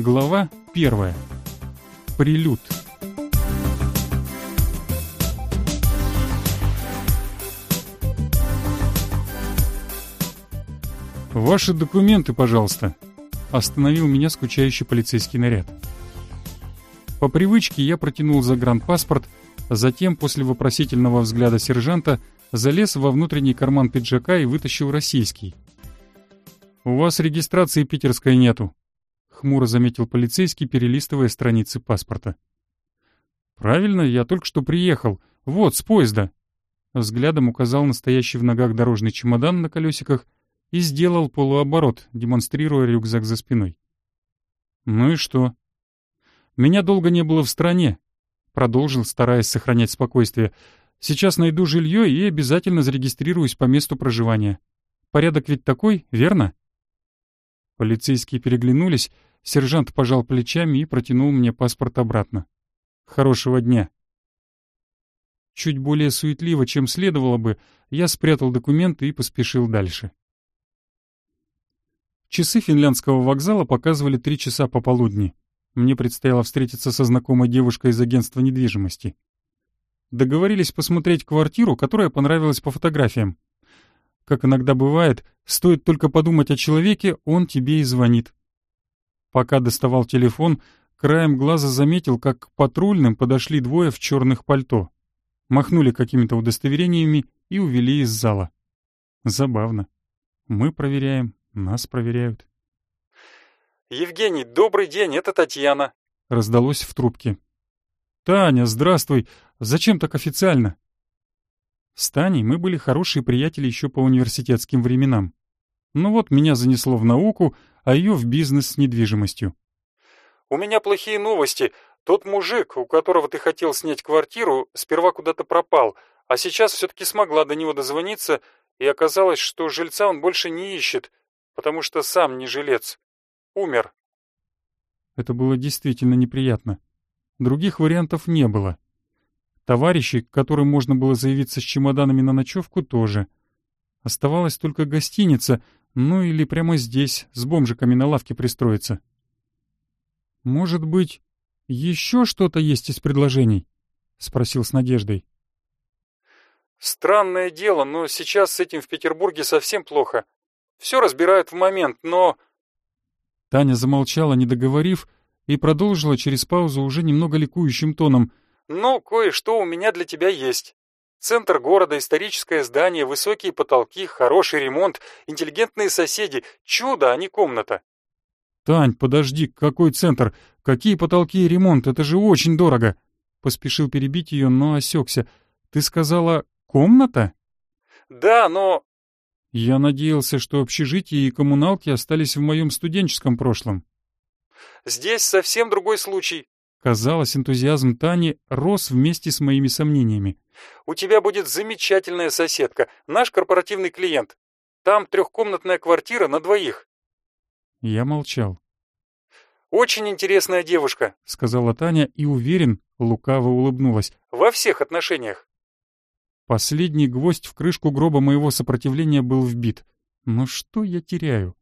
Глава первая. Прилюд. «Ваши документы, пожалуйста», — остановил меня скучающий полицейский наряд. По привычке я протянул загранпаспорт, а затем, после вопросительного взгляда сержанта, залез во внутренний карман пиджака и вытащил российский. «У вас регистрации питерской нету», — хмуро заметил полицейский, перелистывая страницы паспорта. «Правильно, я только что приехал. Вот, с поезда». Взглядом указал настоящий в ногах дорожный чемодан на колесиках и сделал полуоборот, демонстрируя рюкзак за спиной. «Ну и что?» «Меня долго не было в стране», — продолжил, стараясь сохранять спокойствие. «Сейчас найду жилье и обязательно зарегистрируюсь по месту проживания. Порядок ведь такой, верно?» Полицейские переглянулись, сержант пожал плечами и протянул мне паспорт обратно. «Хорошего дня». Чуть более суетливо, чем следовало бы, я спрятал документы и поспешил дальше. Часы финляндского вокзала показывали три часа пополудни. Мне предстояло встретиться со знакомой девушкой из агентства недвижимости. Договорились посмотреть квартиру, которая понравилась по фотографиям. Как иногда бывает, стоит только подумать о человеке, он тебе и звонит. Пока доставал телефон, краем глаза заметил, как к патрульным подошли двое в черных пальто. Махнули какими-то удостоверениями и увели из зала. Забавно. Мы проверяем, нас проверяют. «Евгений, добрый день, это Татьяна», — раздалось в трубке. «Таня, здравствуй. Зачем так официально?» С Таней мы были хорошие приятели еще по университетским временам. Ну вот меня занесло в науку, а ее в бизнес с недвижимостью. «У меня плохие новости. Тот мужик, у которого ты хотел снять квартиру, сперва куда-то пропал, а сейчас все-таки смогла до него дозвониться, и оказалось, что жильца он больше не ищет, потому что сам не жилец. Умер». Это было действительно неприятно. Других вариантов не было. Товарищи, к которым можно было заявиться с чемоданами на ночевку, тоже. Оставалась только гостиница, ну или прямо здесь, с бомжиками на лавке пристроиться. «Может быть, еще что-то есть из предложений?» — спросил с надеждой. «Странное дело, но сейчас с этим в Петербурге совсем плохо. Все разбирают в момент, но...» Таня замолчала, не договорив, и продолжила через паузу уже немного ликующим тоном — «Ну, кое-что у меня для тебя есть. Центр города, историческое здание, высокие потолки, хороший ремонт, интеллигентные соседи. Чудо, а не комната». «Тань, подожди, какой центр? Какие потолки и ремонт? Это же очень дорого!» Поспешил перебить ее, но осекся. «Ты сказала, комната?» «Да, но...» «Я надеялся, что общежитие и коммуналки остались в моем студенческом прошлом». «Здесь совсем другой случай. Казалось, энтузиазм Тани рос вместе с моими сомнениями. «У тебя будет замечательная соседка, наш корпоративный клиент. Там трехкомнатная квартира на двоих». Я молчал. «Очень интересная девушка», — сказала Таня и, уверен, лукаво улыбнулась. «Во всех отношениях». Последний гвоздь в крышку гроба моего сопротивления был вбит. Но что я теряю?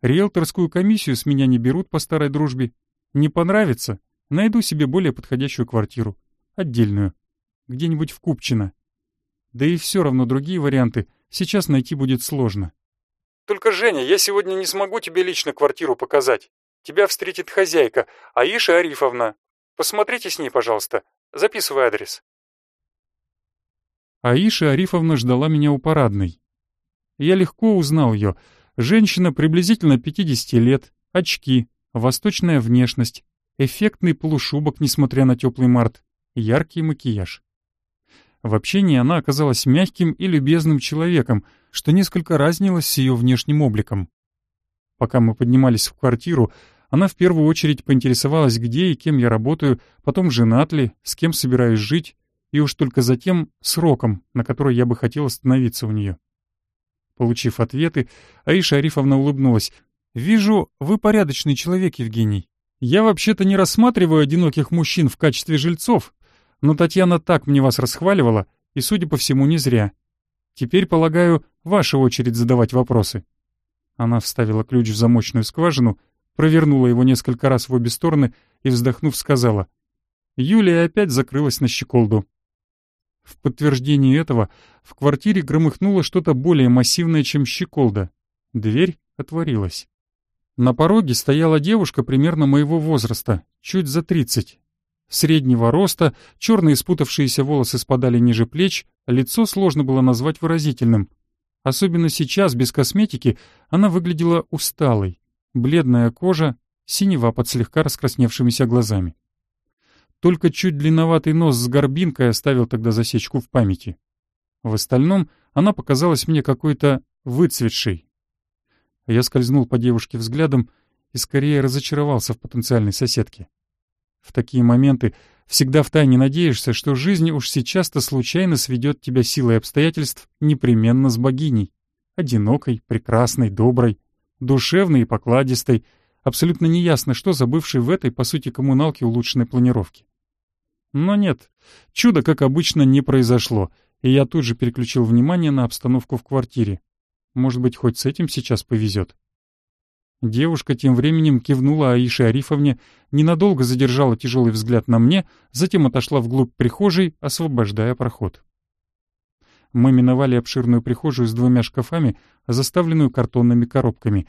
Риэлторскую комиссию с меня не берут по старой дружбе. Не понравится? Найду себе более подходящую квартиру. Отдельную. Где-нибудь в Купчино. Да и все равно другие варианты сейчас найти будет сложно. Только, Женя, я сегодня не смогу тебе лично квартиру показать. Тебя встретит хозяйка, Аиша Арифовна. Посмотрите с ней, пожалуйста. Записывай адрес. Аиша Арифовна ждала меня у парадной. Я легко узнал ее. Женщина приблизительно 50 лет, очки, восточная внешность, эффектный полушубок, несмотря на теплый март, яркий макияж. В общении она оказалась мягким и любезным человеком, что несколько разнилось с ее внешним обликом. Пока мы поднимались в квартиру, она в первую очередь поинтересовалась, где и кем я работаю, потом женат ли, с кем собираюсь жить, и уж только затем сроком, на который я бы хотел остановиться у нее. Получив ответы, Аиша Арифовна улыбнулась. «Вижу, вы порядочный человек, Евгений. Я вообще-то не рассматриваю одиноких мужчин в качестве жильцов, но Татьяна так мне вас расхваливала, и, судя по всему, не зря. Теперь, полагаю, ваша очередь задавать вопросы». Она вставила ключ в замочную скважину, провернула его несколько раз в обе стороны и, вздохнув, сказала. Юлия опять закрылась на щеколду. В подтверждение этого в квартире громыхнуло что-то более массивное, чем щеколда. Дверь отворилась. На пороге стояла девушка примерно моего возраста, чуть за тридцать. Среднего роста, черные спутавшиеся волосы спадали ниже плеч, лицо сложно было назвать выразительным. Особенно сейчас, без косметики, она выглядела усталой. Бледная кожа, синева под слегка раскрасневшимися глазами. Только чуть длинноватый нос с горбинкой оставил тогда засечку в памяти. В остальном она показалась мне какой-то выцветшей. Я скользнул по девушке взглядом и скорее разочаровался в потенциальной соседке. В такие моменты всегда втайне надеешься, что жизнь уж сейчас-то случайно сведет тебя силой обстоятельств непременно с богиней. Одинокой, прекрасной, доброй, душевной и покладистой, абсолютно неясно, что забывшей в этой, по сути, коммуналке улучшенной планировки. Но нет, чудо, как обычно, не произошло, и я тут же переключил внимание на обстановку в квартире. Может быть, хоть с этим сейчас повезет. Девушка тем временем кивнула Аише Арифовне, ненадолго задержала тяжелый взгляд на мне, затем отошла вглубь прихожей, освобождая проход. Мы миновали обширную прихожую с двумя шкафами, заставленную картонными коробками.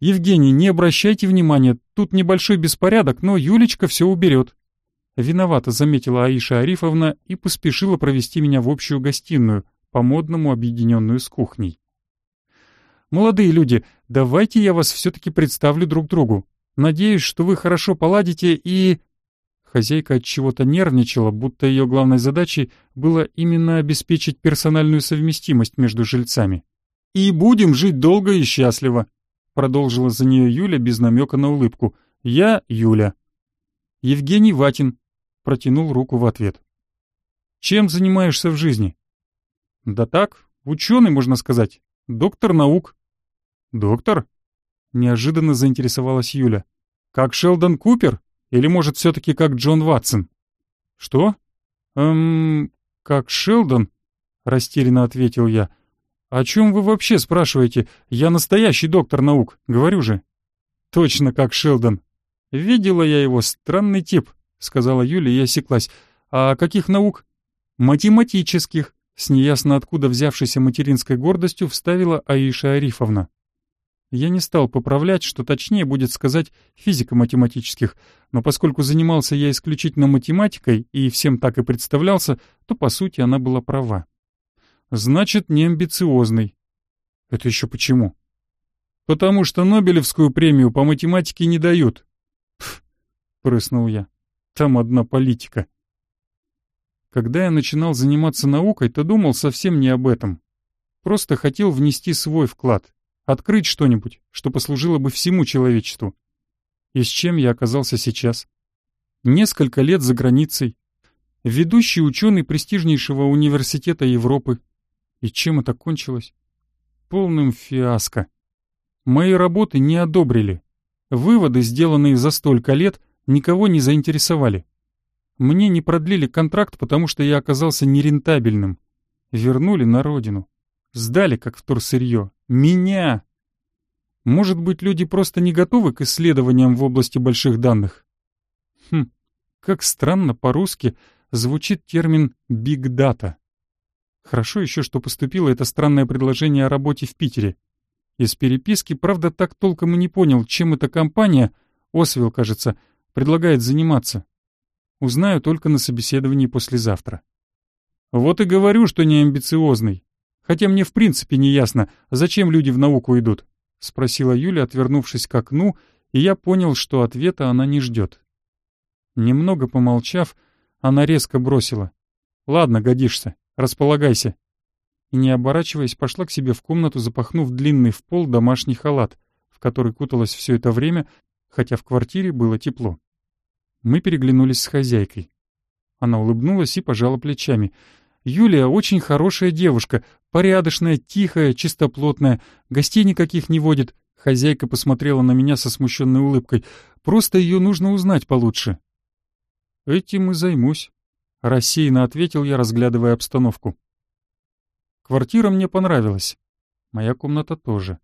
«Евгений, не обращайте внимания, тут небольшой беспорядок, но Юлечка все уберет», Виновато заметила Аиша Арифовна и поспешила провести меня в общую гостиную, по-модному объединенную с кухней. «Молодые люди, давайте я вас все-таки представлю друг другу. Надеюсь, что вы хорошо поладите и...» Хозяйка от чего-то нервничала, будто ее главной задачей было именно обеспечить персональную совместимость между жильцами. «И будем жить долго и счастливо», — продолжила за нее Юля без намека на улыбку. «Я Юля». «Евгений Ватин, протянул руку в ответ. «Чем занимаешься в жизни?» «Да так, ученый, можно сказать. Доктор наук». «Доктор?» — неожиданно заинтересовалась Юля. «Как Шелдон Купер? Или, может, все-таки как Джон Ватсон?» «Что?» «Эм, как Шелдон?» — растерянно ответил я. «О чем вы вообще спрашиваете? Я настоящий доктор наук, говорю же». «Точно как Шелдон. Видела я его, странный тип. — сказала Юля и осеклась. «А каких наук?» «Математических», — с неясно откуда взявшейся материнской гордостью вставила Аиша Арифовна. Я не стал поправлять, что точнее будет сказать физико-математических, но поскольку занимался я исключительно математикой и всем так и представлялся, то по сути она была права. Значит, не амбициозный. Это еще почему? Потому что Нобелевскую премию по математике не дают. Пф, прыснул я. Там одна политика. Когда я начинал заниматься наукой, то думал совсем не об этом. Просто хотел внести свой вклад, открыть что-нибудь, что послужило бы всему человечеству. И с чем я оказался сейчас? Несколько лет за границей, ведущий ученый престижнейшего университета Европы. И чем это кончилось? Полным фиаско. Мои работы не одобрили. Выводы, сделанные за столько лет, никого не заинтересовали. Мне не продлили контракт, потому что я оказался нерентабельным. Вернули на родину. Сдали, как вторсырье. Меня! Может быть, люди просто не готовы к исследованиям в области больших данных? Хм, как странно по-русски звучит термин «биг дата». Хорошо еще, что поступило это странное предложение о работе в Питере. Из переписки, правда, так толком и не понял, чем эта компания, Освилл, кажется, предлагает заниматься. Узнаю только на собеседовании послезавтра. Вот и говорю, что не амбициозный. Хотя мне в принципе не ясно, зачем люди в науку идут. Спросила Юля, отвернувшись к окну, и я понял, что ответа она не ждет. Немного помолчав, она резко бросила. «Ладно, годишься. Располагайся». И, не оборачиваясь, пошла к себе в комнату, запахнув длинный в пол домашний халат, в который куталась все это время, хотя в квартире было тепло. Мы переглянулись с хозяйкой. Она улыбнулась и пожала плечами. «Юлия очень хорошая девушка, порядочная, тихая, чистоплотная, гостей никаких не водит». Хозяйка посмотрела на меня со смущенной улыбкой. «Просто ее нужно узнать получше». «Этим и займусь», — рассеянно ответил я, разглядывая обстановку. Квартира мне понравилась. Моя комната тоже.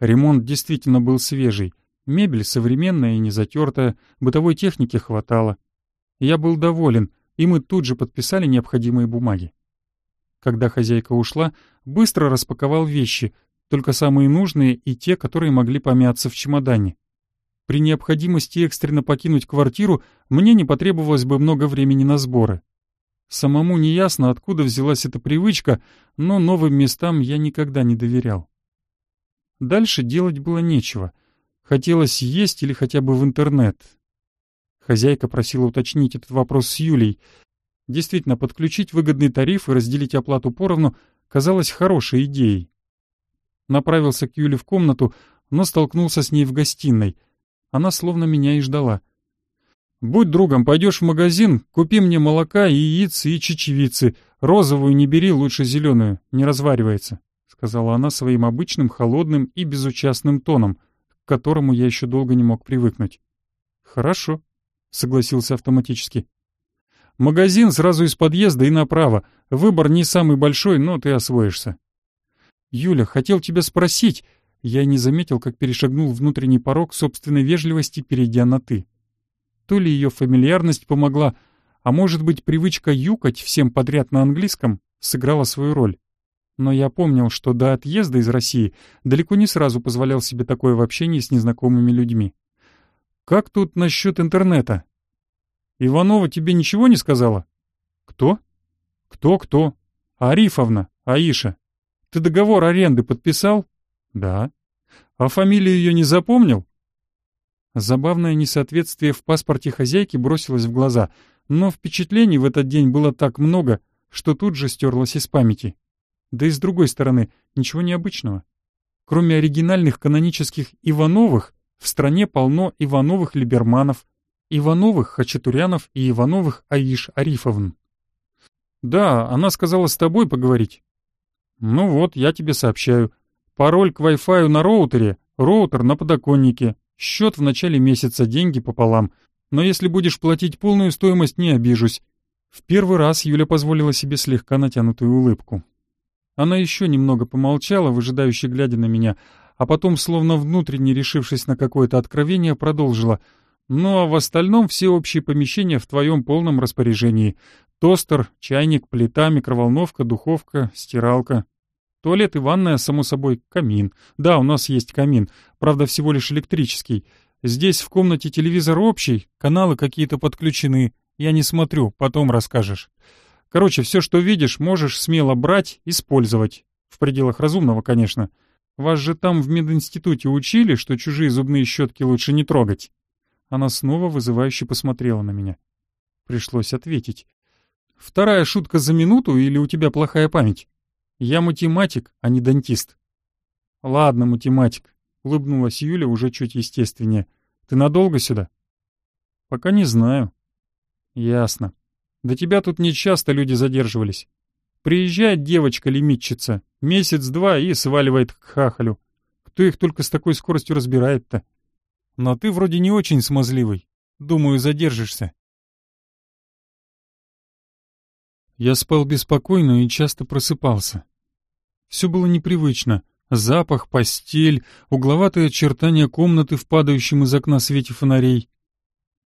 Ремонт действительно был свежий. Мебель современная и не затертая, бытовой техники хватало. Я был доволен, и мы тут же подписали необходимые бумаги. Когда хозяйка ушла, быстро распаковал вещи, только самые нужные и те, которые могли помяться в чемодане. При необходимости экстренно покинуть квартиру мне не потребовалось бы много времени на сборы. Самому неясно, откуда взялась эта привычка, но новым местам я никогда не доверял. Дальше делать было нечего. Хотелось есть или хотя бы в интернет. Хозяйка просила уточнить этот вопрос с Юлей. Действительно, подключить выгодный тариф и разделить оплату поровну казалось хорошей идеей. Направился к Юле в комнату, но столкнулся с ней в гостиной. Она словно меня и ждала. «Будь другом, пойдешь в магазин, купи мне молока, яиц и чечевицы. Розовую не бери, лучше зеленую, не разваривается», — сказала она своим обычным холодным и безучастным тоном, к которому я еще долго не мог привыкнуть. «Хорошо», — согласился автоматически. «Магазин сразу из подъезда и направо. Выбор не самый большой, но ты освоишься». «Юля, хотел тебя спросить...» Я не заметил, как перешагнул внутренний порог собственной вежливости, перейдя на «ты». То ли ее фамильярность помогла, а может быть, привычка юкать всем подряд на английском сыграла свою роль. Но я помнил, что до отъезда из России далеко не сразу позволял себе такое в общении с незнакомыми людьми. «Как тут насчет интернета?» «Иванова тебе ничего не сказала?» «Кто?» «Кто-кто?» «Арифовна, Аиша. Ты договор аренды подписал?» «Да». «А фамилию ее не запомнил?» Забавное несоответствие в паспорте хозяйки бросилось в глаза, но впечатлений в этот день было так много, что тут же стерлось из памяти. Да и с другой стороны, ничего необычного. Кроме оригинальных канонических Ивановых, в стране полно Ивановых-Либерманов, Ивановых Хачатурянов и Ивановых Аиш Арифовн. «Да, она сказала с тобой поговорить». «Ну вот, я тебе сообщаю. Пароль к Wi-Fi на роутере, роутер на подоконнике, счет в начале месяца, деньги пополам. Но если будешь платить полную стоимость, не обижусь». В первый раз Юля позволила себе слегка натянутую улыбку. Она еще немного помолчала, выжидающе глядя на меня, а потом, словно внутренне решившись на какое-то откровение, продолжила. «Ну а в остальном все общие помещения в твоем полном распоряжении. Тостер, чайник, плита, микроволновка, духовка, стиралка. Туалет и ванная, само собой, камин. Да, у нас есть камин, правда, всего лишь электрический. Здесь в комнате телевизор общий, каналы какие-то подключены. Я не смотрю, потом расскажешь. Короче, все, что видишь, можешь смело брать, использовать. В пределах разумного, конечно. Вас же там в мединституте учили, что чужие зубные щетки лучше не трогать. Она снова вызывающе посмотрела на меня. Пришлось ответить. Вторая шутка за минуту или у тебя плохая память? Я математик, а не дантист. Ладно, математик, улыбнулась Юля уже чуть естественнее. Ты надолго сюда? Пока не знаю. Ясно. До тебя тут не часто люди задерживались. Приезжает девочка-лимитчица, месяц-два и сваливает к хахалю. Кто их только с такой скоростью разбирает-то? Но ты вроде не очень смазливый. Думаю, задержишься. Я спал беспокойно и часто просыпался. Все было непривычно. Запах, постель, угловатые очертания комнаты в падающем из окна свете фонарей.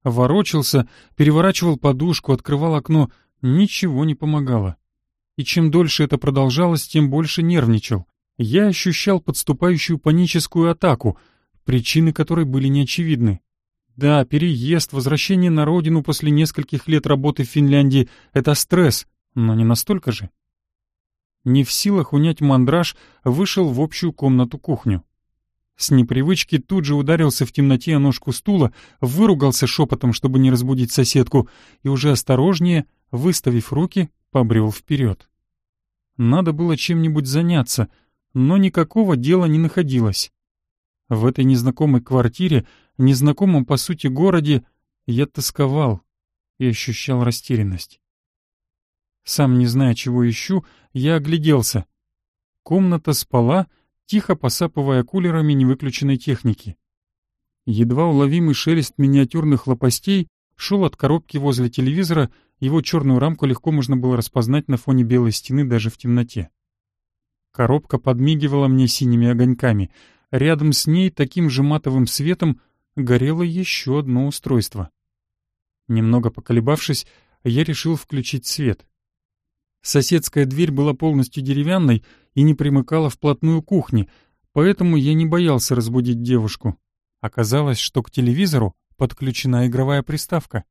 Ворочался, переворачивал подушку, открывал окно. Ничего не помогало. И чем дольше это продолжалось, тем больше нервничал. Я ощущал подступающую паническую атаку, причины которой были неочевидны. Да, переезд, возвращение на родину после нескольких лет работы в Финляндии — это стресс, но не настолько же. Не в силах унять мандраж, вышел в общую комнату-кухню. С непривычки тут же ударился в темноте о ножку стула, выругался шепотом, чтобы не разбудить соседку, и уже осторожнее, выставив руки, побрел вперед. Надо было чем-нибудь заняться, но никакого дела не находилось. В этой незнакомой квартире, незнакомом по сути городе, я тосковал и ощущал растерянность. Сам не зная, чего ищу, я огляделся. Комната спала, тихо посапывая кулерами невыключенной техники. Едва уловимый шелест миниатюрных лопастей шел от коробки возле телевизора, его черную рамку легко можно было распознать на фоне белой стены даже в темноте. Коробка подмигивала мне синими огоньками. Рядом с ней таким же матовым светом горело еще одно устройство. Немного поколебавшись, я решил включить свет. Соседская дверь была полностью деревянной и не примыкала вплотную к кухне, поэтому я не боялся разбудить девушку. Оказалось, что к телевизору подключена игровая приставка,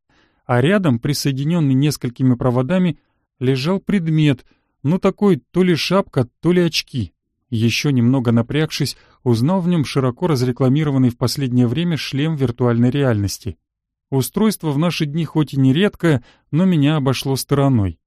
а рядом, присоединенный несколькими проводами, лежал предмет, ну такой то ли шапка, то ли очки. Еще немного напрягшись, узнал в нем широко разрекламированный в последнее время шлем виртуальной реальности. Устройство в наши дни хоть и не редкое, но меня обошло стороной.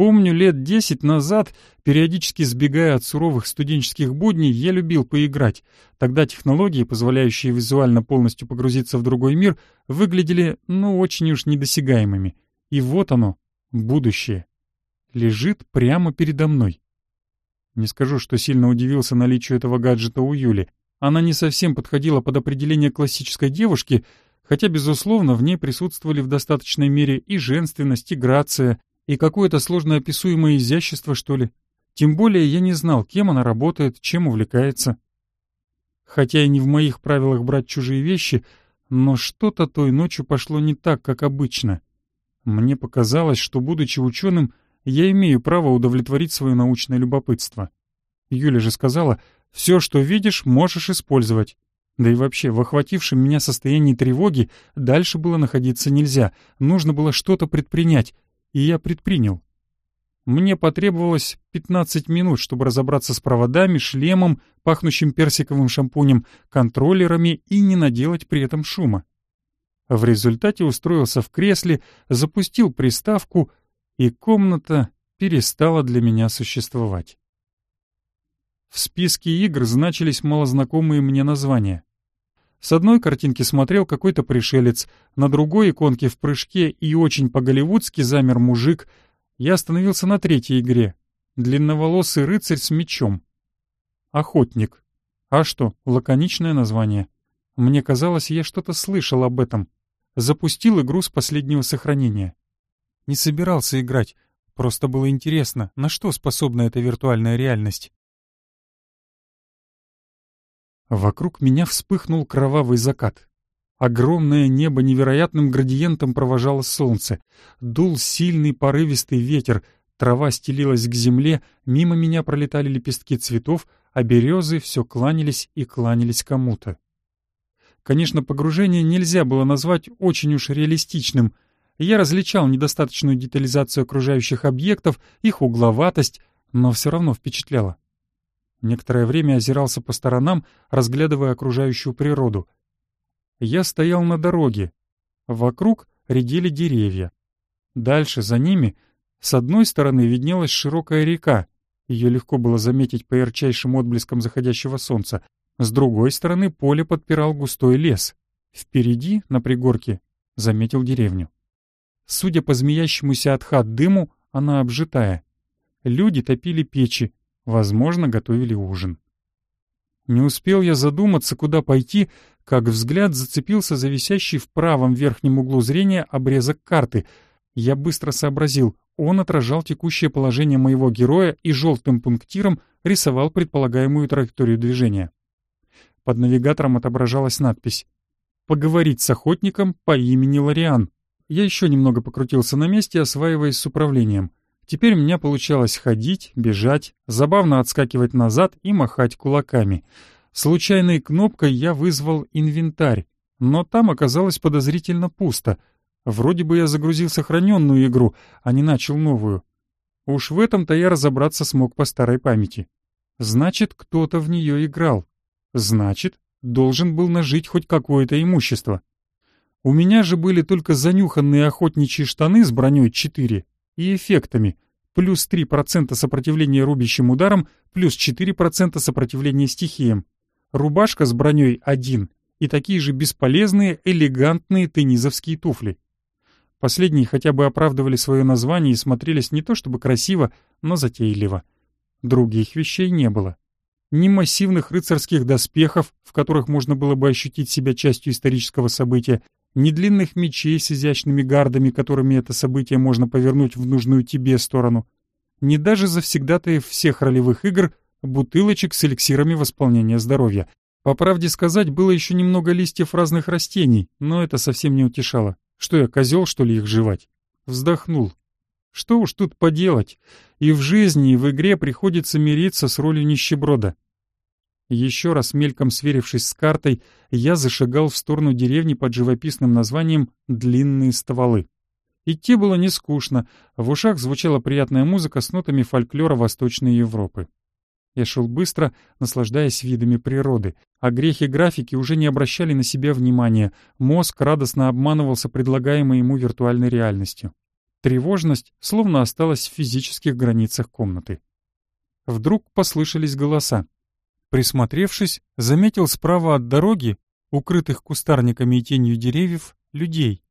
Помню, лет десять назад, периодически сбегая от суровых студенческих будней, я любил поиграть. Тогда технологии, позволяющие визуально полностью погрузиться в другой мир, выглядели, ну, очень уж недосягаемыми. И вот оно, будущее. Лежит прямо передо мной. Не скажу, что сильно удивился наличию этого гаджета у Юли. Она не совсем подходила под определение классической девушки, хотя, безусловно, в ней присутствовали в достаточной мере и женственность, и грация, и какое-то сложно описуемое изящество, что ли. Тем более я не знал, кем она работает, чем увлекается. Хотя и не в моих правилах брать чужие вещи, но что-то той ночью пошло не так, как обычно. Мне показалось, что, будучи ученым, я имею право удовлетворить свое научное любопытство. Юля же сказала, все, что видишь, можешь использовать. Да и вообще, в охватившем меня состоянии тревоги дальше было находиться нельзя, нужно было что-то предпринять, и я предпринял. Мне потребовалось 15 минут, чтобы разобраться с проводами, шлемом, пахнущим персиковым шампунем, контроллерами и не наделать при этом шума. В результате устроился в кресле, запустил приставку, и комната перестала для меня существовать. В списке игр значились малознакомые мне названия. С одной картинки смотрел какой-то пришелец, на другой иконке в прыжке и очень по-голливудски замер мужик. Я остановился на третьей игре. Длинноволосый рыцарь с мечом. Охотник. А что, лаконичное название. Мне казалось, я что-то слышал об этом. Запустил игру с последнего сохранения. Не собирался играть, просто было интересно, на что способна эта виртуальная реальность. Вокруг меня вспыхнул кровавый закат. Огромное небо невероятным градиентом провожало солнце. Дул сильный порывистый ветер, трава стелилась к земле, мимо меня пролетали лепестки цветов, а березы все кланялись и кланялись кому-то. Конечно, погружение нельзя было назвать очень уж реалистичным. Я различал недостаточную детализацию окружающих объектов, их угловатость, но все равно впечатляло. Некоторое время озирался по сторонам, разглядывая окружающую природу. Я стоял на дороге. Вокруг редели деревья. Дальше, за ними, с одной стороны виднелась широкая река. Ее легко было заметить по ярчайшим отблескам заходящего солнца. С другой стороны поле подпирал густой лес. Впереди, на пригорке, заметил деревню. Судя по змеящемуся от хат дыму, она обжитая. Люди топили печи, Возможно, готовили ужин. Не успел я задуматься, куда пойти, как взгляд зацепился за висящий в правом верхнем углу зрения обрезок карты. Я быстро сообразил, он отражал текущее положение моего героя и желтым пунктиром рисовал предполагаемую траекторию движения. Под навигатором отображалась надпись «Поговорить с охотником по имени Лориан». Я еще немного покрутился на месте, осваиваясь с управлением. Теперь у меня получалось ходить, бежать, забавно отскакивать назад и махать кулаками. Случайной кнопкой я вызвал инвентарь, но там оказалось подозрительно пусто. Вроде бы я загрузил сохраненную игру, а не начал новую. Уж в этом-то я разобраться смог по старой памяти. Значит, кто-то в нее играл. Значит, должен был нажить хоть какое-то имущество. У меня же были только занюханные охотничьи штаны с броней 4 и эффектами. Плюс 3% сопротивления рубящим ударам, плюс 4% сопротивления стихиям. Рубашка с броней 1 и такие же бесполезные, элегантные теннизовские туфли. Последние хотя бы оправдывали свое название и смотрелись не то чтобы красиво, но затейливо. Других вещей не было. Ни массивных рыцарских доспехов, в которых можно было бы ощутить себя частью исторического события, ни длинных мечей с изящными гардами, которыми это событие можно повернуть в нужную тебе сторону, ни даже завсегдатаев всех ролевых игр бутылочек с эликсирами восполнения здоровья. По правде сказать, было еще немного листьев разных растений, но это совсем не утешало. Что я, козел, что ли, их жевать? Вздохнул. Что уж тут поделать. И в жизни, и в игре приходится мириться с ролью нищеброда. Еще раз мельком сверившись с картой, я зашагал в сторону деревни под живописным названием «Длинные стволы». Идти было не скучно, в ушах звучала приятная музыка с нотами фольклора Восточной Европы. Я шел быстро, наслаждаясь видами природы, а грехи графики уже не обращали на себя внимания, мозг радостно обманывался предлагаемой ему виртуальной реальностью. Тревожность словно осталась в физических границах комнаты. Вдруг послышались голоса. Присмотревшись, заметил справа от дороги, укрытых кустарниками и тенью деревьев, людей.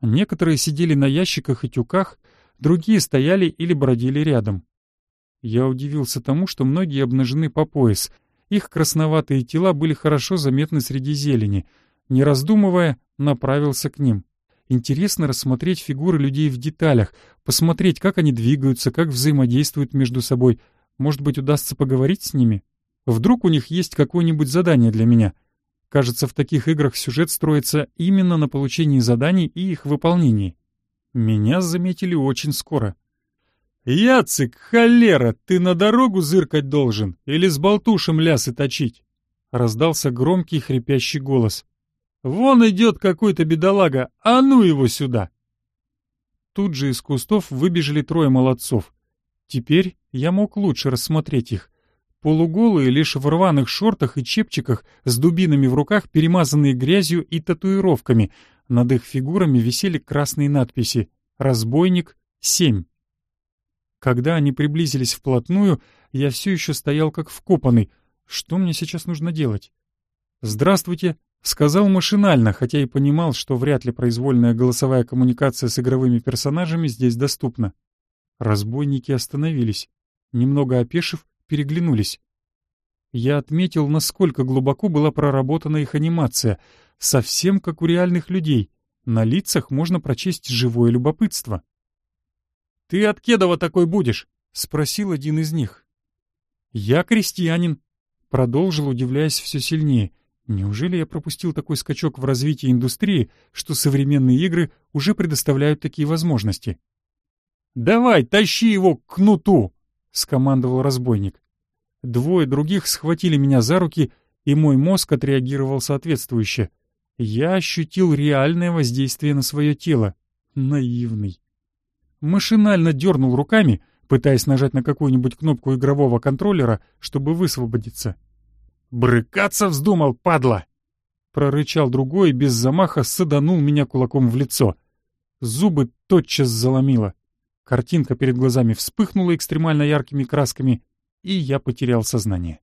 Некоторые сидели на ящиках и тюках, другие стояли или бродили рядом. Я удивился тому, что многие обнажены по пояс. Их красноватые тела были хорошо заметны среди зелени. Не раздумывая, направился к ним. Интересно рассмотреть фигуры людей в деталях, посмотреть, как они двигаются, как взаимодействуют между собой. Может быть, удастся поговорить с ними? Вдруг у них есть какое-нибудь задание для меня? Кажется, в таких играх сюжет строится именно на получении заданий и их выполнении. Меня заметили очень скоро. «Яцик, холера, ты на дорогу зыркать должен или с болтушем лясы точить?» Раздался громкий хрипящий голос. «Вон идет какой-то бедолага, а ну его сюда!» Тут же из кустов выбежали трое молодцов. Теперь я мог лучше рассмотреть их. Полуголые, лишь в рваных шортах и чепчиках, с дубинами в руках, перемазанные грязью и татуировками. Над их фигурами висели красные надписи «Разбойник 7». Когда они приблизились вплотную, я все еще стоял как вкопанный. Что мне сейчас нужно делать? «Здравствуйте», — сказал машинально, хотя и понимал, что вряд ли произвольная голосовая коммуникация с игровыми персонажами здесь доступна. Разбойники остановились. Немного опешив, переглянулись. Я отметил, насколько глубоко была проработана их анимация, совсем как у реальных людей. На лицах можно прочесть живое любопытство. «Ты от Кедова такой будешь?» — спросил один из них. «Я крестьянин», — продолжил, удивляясь все сильнее. «Неужели я пропустил такой скачок в развитии индустрии, что современные игры уже предоставляют такие возможности?» «Давай, тащи его к кнуту!» — скомандовал разбойник. Двое других схватили меня за руки, и мой мозг отреагировал соответствующе. Я ощутил реальное воздействие на свое тело. Наивный. Машинально дернул руками, пытаясь нажать на какую-нибудь кнопку игрового контроллера, чтобы высвободиться. «Брыкаться вздумал, падла!» Прорычал другой и без замаха саданул меня кулаком в лицо. Зубы тотчас заломило. Картинка перед глазами вспыхнула экстремально яркими красками, и я потерял сознание.